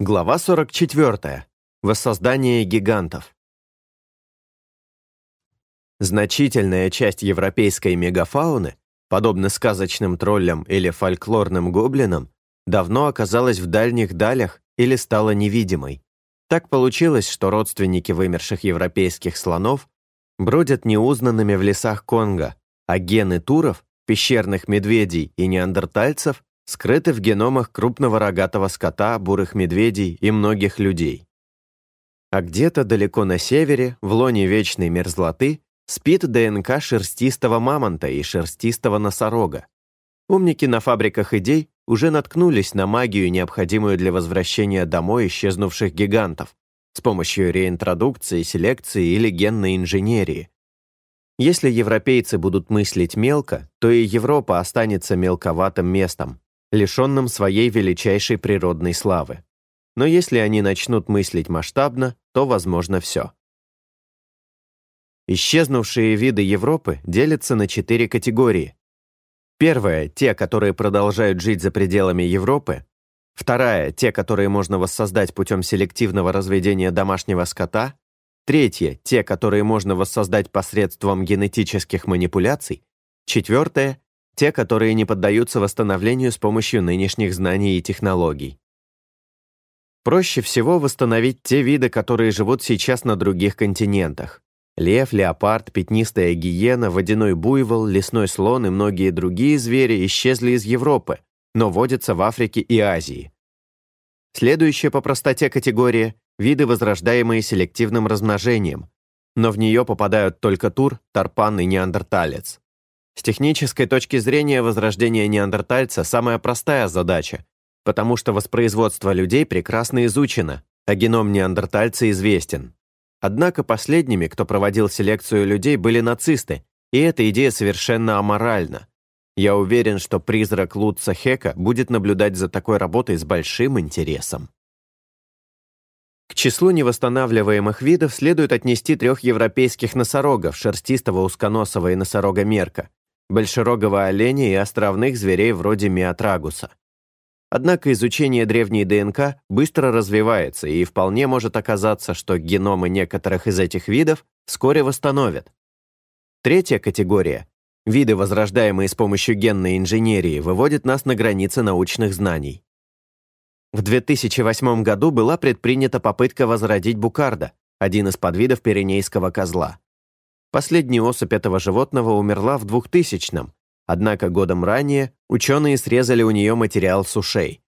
Глава 44. Воссоздание гигантов. Значительная часть европейской мегафауны, подобно сказочным троллям или фольклорным гоблинам, давно оказалась в дальних далях или стала невидимой. Так получилось, что родственники вымерших европейских слонов бродят неузнанными в лесах Конго, а гены туров, пещерных медведей и неандертальцев скрыты в геномах крупного рогатого скота, бурых медведей и многих людей. А где-то далеко на севере, в лоне вечной мерзлоты, спит ДНК шерстистого мамонта и шерстистого носорога. Умники на фабриках идей уже наткнулись на магию, необходимую для возвращения домой исчезнувших гигантов, с помощью реинтродукции, селекции или генной инженерии. Если европейцы будут мыслить мелко, то и Европа останется мелковатым местом, лишенным своей величайшей природной славы. Но если они начнут мыслить масштабно, то возможно все. Исчезнувшие виды Европы делятся на четыре категории. Первая – те, которые продолжают жить за пределами Европы. Вторая – те, которые можно воссоздать путем селективного разведения домашнего скота. Третья – те, которые можно воссоздать посредством генетических манипуляций. Четвертая те, которые не поддаются восстановлению с помощью нынешних знаний и технологий. Проще всего восстановить те виды, которые живут сейчас на других континентах. Лев, леопард, пятнистая гиена, водяной буйвол, лесной слон и многие другие звери исчезли из Европы, но водятся в Африке и Азии. Следующая по простоте категория – виды, возрождаемые селективным размножением, но в нее попадают только тур, тарпан и неандерталец. С технической точки зрения возрождение неандертальца – самая простая задача, потому что воспроизводство людей прекрасно изучено, а геном неандертальца известен. Однако последними, кто проводил селекцию людей, были нацисты, и эта идея совершенно аморальна. Я уверен, что призрак Лутца Хека будет наблюдать за такой работой с большим интересом. К числу невосстанавливаемых видов следует отнести трех европейских носорогов, шерстистого узконосого и носорога мерка, большерогого оленя и островных зверей вроде миотрагуса. Однако изучение древней ДНК быстро развивается, и вполне может оказаться, что геномы некоторых из этих видов вскоре восстановят. Третья категория – виды, возрождаемые с помощью генной инженерии, выводит нас на границы научных знаний. В 2008 году была предпринята попытка возродить букарда, один из подвидов пиренейского козла. Последняя особь этого животного умерла в 2000-м, однако годом ранее ученые срезали у нее материал с ушей.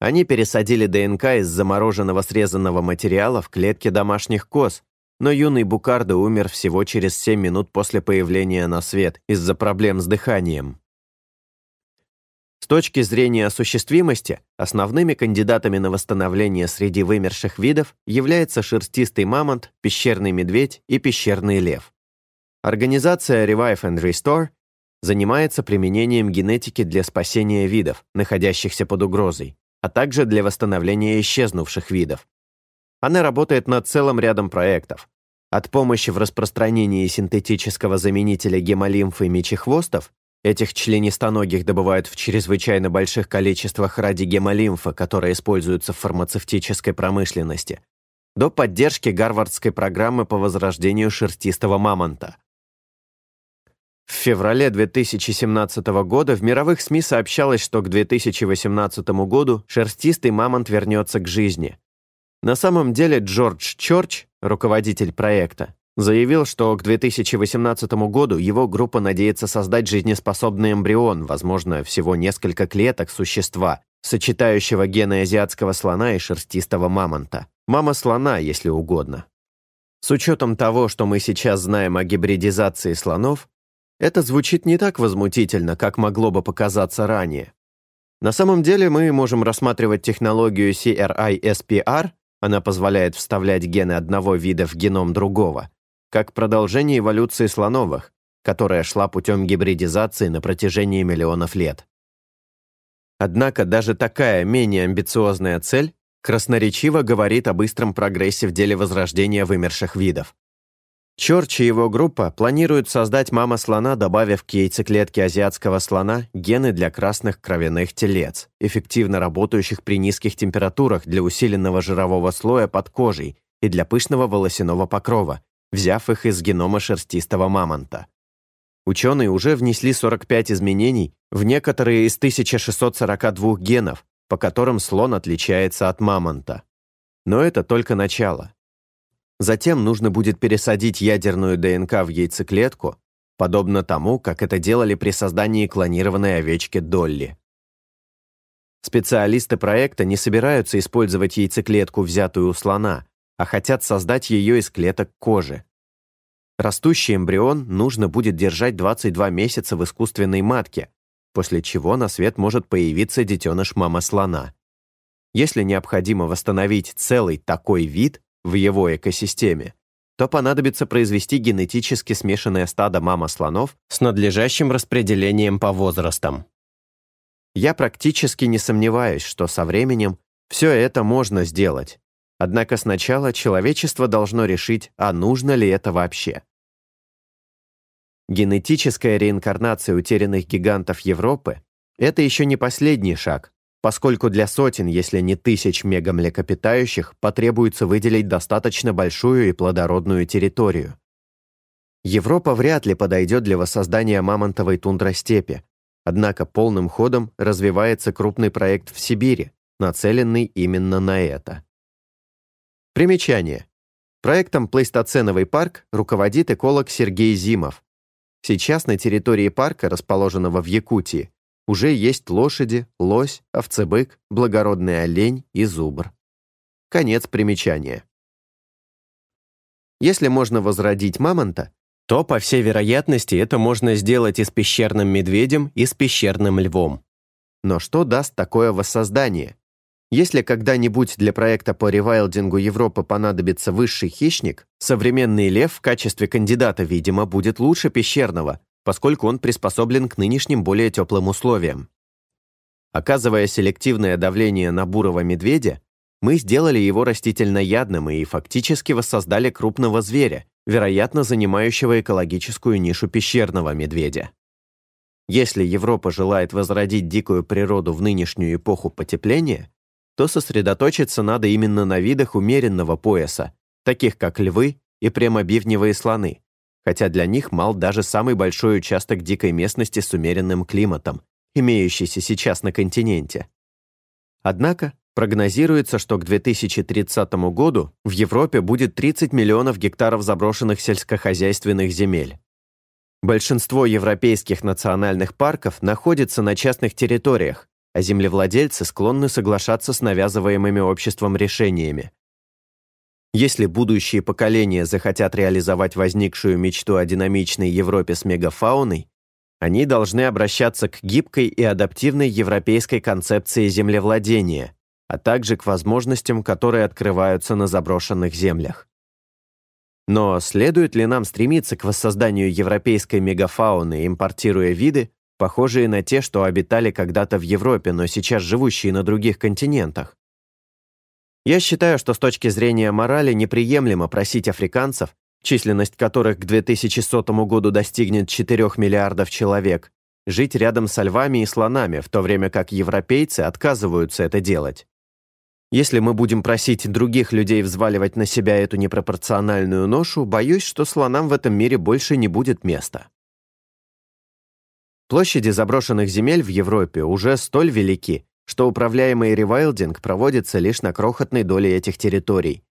Они пересадили ДНК из замороженного срезанного материала в клетки домашних коз, но юный Букардо умер всего через 7 минут после появления на свет из-за проблем с дыханием. С точки зрения осуществимости, основными кандидатами на восстановление среди вымерших видов является шерстистый мамонт, пещерный медведь и пещерный лев. Организация Revive and Restore занимается применением генетики для спасения видов, находящихся под угрозой, а также для восстановления исчезнувших видов. Она работает над целым рядом проектов. От помощи в распространении синтетического заменителя гемолимфы мечехвостов Этих членистоногих добывают в чрезвычайно больших количествах ради гемолимфа, которая используется в фармацевтической промышленности, до поддержки гарвардской программы по возрождению шерстистого мамонта. В феврале 2017 года в мировых СМИ сообщалось, что к 2018 году шерстистый мамонт вернется к жизни. На самом деле Джордж Чорч, руководитель проекта, заявил, что к 2018 году его группа надеется создать жизнеспособный эмбрион, возможно, всего несколько клеток существа, сочетающего гены азиатского слона и шерстистого мамонта. Мама слона, если угодно. С учетом того, что мы сейчас знаем о гибридизации слонов, это звучит не так возмутительно, как могло бы показаться ранее. На самом деле мы можем рассматривать технологию CRISPR, она позволяет вставлять гены одного вида в геном другого, как продолжение эволюции слоновых, которая шла путем гибридизации на протяжении миллионов лет. Однако даже такая менее амбициозная цель красноречиво говорит о быстром прогрессе в деле возрождения вымерших видов. Чорч и его группа планируют создать мама-слона, добавив к яйцеклетке азиатского слона гены для красных кровяных телец, эффективно работающих при низких температурах для усиленного жирового слоя под кожей и для пышного волосяного покрова, взяв их из генома шерстистого мамонта. Ученые уже внесли 45 изменений в некоторые из 1642 генов, по которым слон отличается от мамонта. Но это только начало. Затем нужно будет пересадить ядерную ДНК в яйцеклетку, подобно тому, как это делали при создании клонированной овечки Долли. Специалисты проекта не собираются использовать яйцеклетку, взятую у слона, а хотят создать ее из клеток кожи. Растущий эмбрион нужно будет держать 22 месяца в искусственной матке, после чего на свет может появиться детеныш мама-слона. Если необходимо восстановить целый такой вид, в его экосистеме, то понадобится произвести генетически смешанное стадо мама-слонов с надлежащим распределением по возрастам. Я практически не сомневаюсь, что со временем все это можно сделать. Однако сначала человечество должно решить, а нужно ли это вообще. Генетическая реинкарнация утерянных гигантов Европы – это еще не последний шаг, поскольку для сотен, если не тысяч мегамлекопитающих потребуется выделить достаточно большую и плодородную территорию. Европа вряд ли подойдет для воссоздания мамонтовой тундростепи, однако полным ходом развивается крупный проект в Сибири, нацеленный именно на это. Примечание. Проектом «Плейстоценовый парк» руководит эколог Сергей Зимов. Сейчас на территории парка, расположенного в Якутии, уже есть лошади, лось, овцебык, благородный олень и зубр. Конец примечания. Если можно возродить мамонта, то, по всей вероятности, это можно сделать и с пещерным медведем, и с пещерным львом. Но что даст такое воссоздание? Если когда-нибудь для проекта по ревайлдингу Европы понадобится высший хищник, современный лев в качестве кандидата, видимо, будет лучше пещерного, поскольку он приспособлен к нынешним более теплым условиям. Оказывая селективное давление на бурого медведя, мы сделали его растительноядным и фактически воссоздали крупного зверя, вероятно, занимающего экологическую нишу пещерного медведя. Если Европа желает возродить дикую природу в нынешнюю эпоху потепления, то сосредоточиться надо именно на видах умеренного пояса, таких как львы и прямобивневые слоны, хотя для них мал даже самый большой участок дикой местности с умеренным климатом, имеющийся сейчас на континенте. Однако прогнозируется, что к 2030 году в Европе будет 30 миллионов гектаров заброшенных сельскохозяйственных земель. Большинство европейских национальных парков находится на частных территориях, а землевладельцы склонны соглашаться с навязываемыми обществом решениями, если будущие поколения захотят реализовать возникшую мечту о динамичной Европе с мегафауной, они должны обращаться к гибкой и адаптивной европейской концепции землевладения, а также к возможностям, которые открываются на заброшенных землях. Но следует ли нам стремиться к воссозданию европейской мегафауны, импортируя виды, похожие на те, что обитали когда-то в Европе, но сейчас живущие на других континентах? Я считаю, что с точки зрения морали неприемлемо просить африканцев, численность которых к 2100 году достигнет 4 миллиардов человек, жить рядом со львами и слонами, в то время как европейцы отказываются это делать. Если мы будем просить других людей взваливать на себя эту непропорциональную ношу, боюсь, что слонам в этом мире больше не будет места. Площади заброшенных земель в Европе уже столь велики, что управляемый ревайлдинг проводится лишь на крохотной доле этих территорий.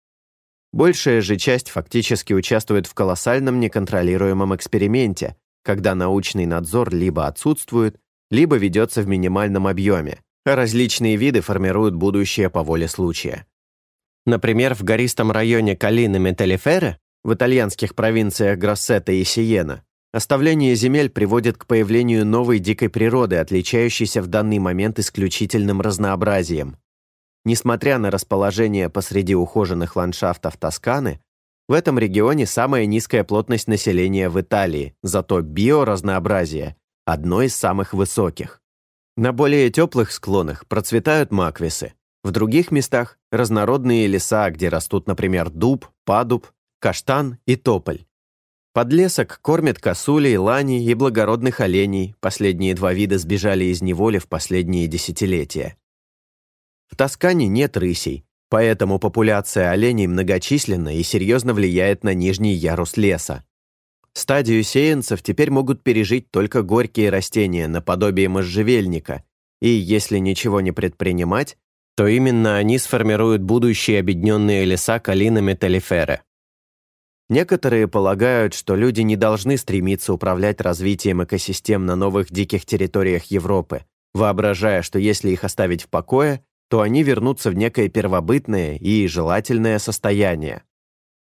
Большая же часть фактически участвует в колоссальном неконтролируемом эксперименте, когда научный надзор либо отсутствует, либо ведется в минимальном объеме, а различные виды формируют будущее по воле случая. Например, в гористом районе Калины Металлифере в итальянских провинциях Гроссета и Сиена Оставление земель приводит к появлению новой дикой природы, отличающейся в данный момент исключительным разнообразием. Несмотря на расположение посреди ухоженных ландшафтов Тосканы, в этом регионе самая низкая плотность населения в Италии, зато биоразнообразие – одно из самых высоких. На более теплых склонах процветают маквисы, в других местах – разнородные леса, где растут, например, дуб, падуб, каштан и тополь. Подлесок кормит косулей, лани и благородных оленей, последние два вида сбежали из неволи в последние десятилетия. В Тоскане нет рысей, поэтому популяция оленей многочисленна и серьезно влияет на нижний ярус леса. Стадию сеянцев теперь могут пережить только горькие растения наподобие можжевельника, и если ничего не предпринимать, то именно они сформируют будущие объединенные леса калина металлифера. Некоторые полагают, что люди не должны стремиться управлять развитием экосистем на новых диких территориях Европы, воображая, что если их оставить в покое, то они вернутся в некое первобытное и желательное состояние.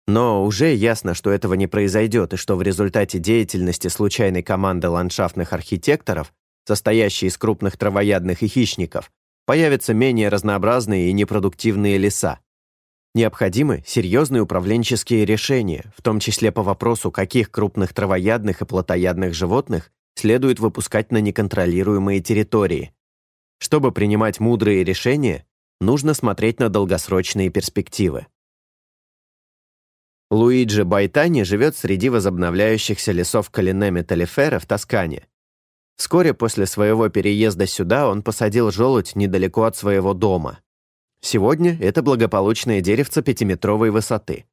Но уже ясно, что этого не произойдет, и что в результате деятельности случайной команды ландшафтных архитекторов, состоящей из крупных травоядных и хищников, появятся менее разнообразные и непродуктивные леса. Необходимы серьезные управленческие решения, в том числе по вопросу, каких крупных травоядных и плотоядных животных следует выпускать на неконтролируемые территории. Чтобы принимать мудрые решения, нужно смотреть на долгосрочные перспективы. Луиджи Байтани живет среди возобновляющихся лесов Калинеме Талифера в Тоскане. Вскоре после своего переезда сюда он посадил желудь недалеко от своего дома. Сегодня это благополучное деревце пятиметровой высоты.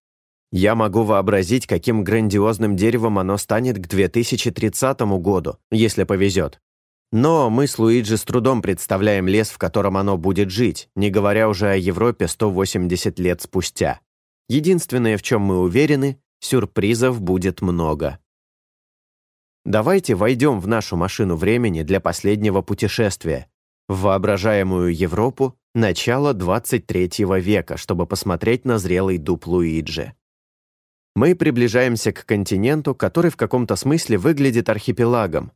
Я могу вообразить, каким грандиозным деревом оно станет к 2030 году, если повезет. Но мы с Луиджи с трудом представляем лес, в котором оно будет жить, не говоря уже о Европе 180 лет спустя. Единственное, в чем мы уверены, сюрпризов будет много. Давайте войдем в нашу машину времени для последнего путешествия, в воображаемую Европу начала 23 века, чтобы посмотреть на зрелый дуб Луиджи. Мы приближаемся к континенту, который в каком-то смысле выглядит архипелагом.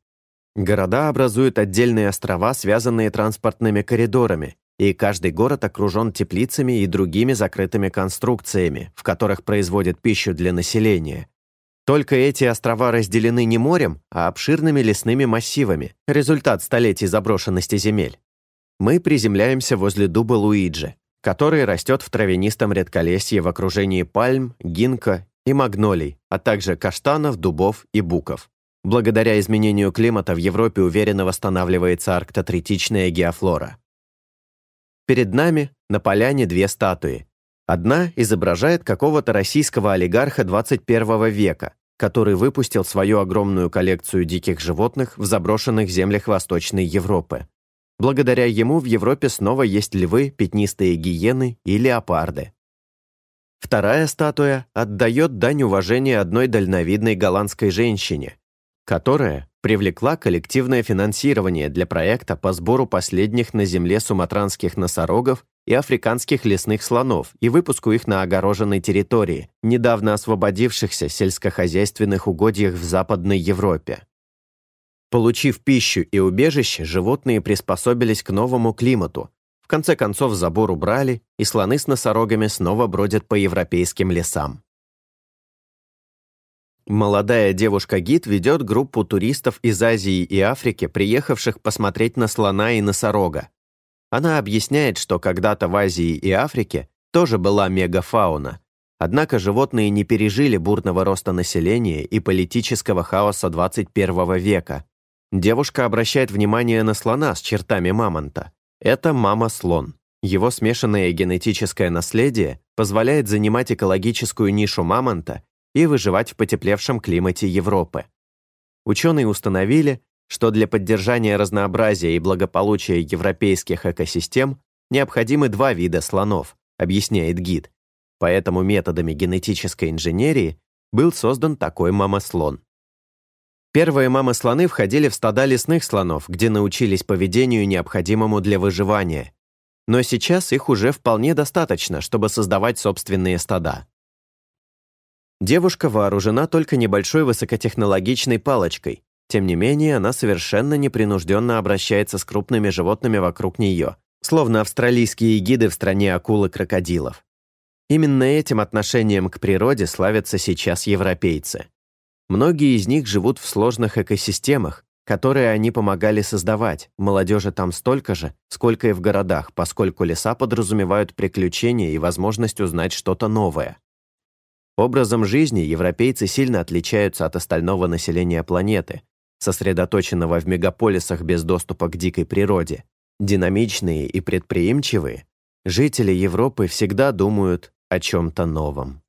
Города образуют отдельные острова, связанные транспортными коридорами, и каждый город окружен теплицами и другими закрытыми конструкциями, в которых производят пищу для населения. Только эти острова разделены не морем, а обширными лесными массивами, результат столетий заброшенности земель. Мы приземляемся возле дуба Луиджи, который растет в травянистом редколесье в окружении пальм, гинка и магнолий, а также каштанов, дубов и буков. Благодаря изменению климата в Европе уверенно восстанавливается арктотритичная геофлора. Перед нами на поляне две статуи. Одна изображает какого-то российского олигарха 21 века, который выпустил свою огромную коллекцию диких животных в заброшенных землях Восточной Европы. Благодаря ему в Европе снова есть львы, пятнистые гиены и леопарды. Вторая статуя отдает дань уважения одной дальновидной голландской женщине, которая привлекла коллективное финансирование для проекта по сбору последних на Земле суматранских носорогов и африканских лесных слонов и выпуску их на огороженной территории, недавно освободившихся сельскохозяйственных угодьях в Западной Европе. Получив пищу и убежище, животные приспособились к новому климату. В конце концов забор убрали, и слоны с носорогами снова бродят по европейским лесам. Молодая девушка-гид ведет группу туристов из Азии и Африки, приехавших посмотреть на слона и носорога. Она объясняет, что когда-то в Азии и Африке тоже была мегафауна, однако животные не пережили бурного роста населения и политического хаоса 21 века. Девушка обращает внимание на слона с чертами мамонта. Это мама-слон. Его смешанное генетическое наследие позволяет занимать экологическую нишу мамонта и выживать в потеплевшем климате Европы. Ученые установили, что для поддержания разнообразия и благополучия европейских экосистем необходимы два вида слонов, объясняет гид. Поэтому методами генетической инженерии был создан такой мамослон. Первые мамы-слоны входили в стада лесных слонов, где научились поведению, необходимому для выживания. Но сейчас их уже вполне достаточно, чтобы создавать собственные стада. Девушка вооружена только небольшой высокотехнологичной палочкой. Тем не менее, она совершенно непринужденно обращается с крупными животными вокруг нее, словно австралийские гиды в стране акул и крокодилов. Именно этим отношением к природе славятся сейчас европейцы. Многие из них живут в сложных экосистемах, которые они помогали создавать, молодежи там столько же, сколько и в городах, поскольку леса подразумевают приключения и возможность узнать что-то новое. Образом жизни европейцы сильно отличаются от остального населения планеты, сосредоточенного в мегаполисах без доступа к дикой природе. Динамичные и предприимчивые, жители Европы всегда думают о чем-то новом.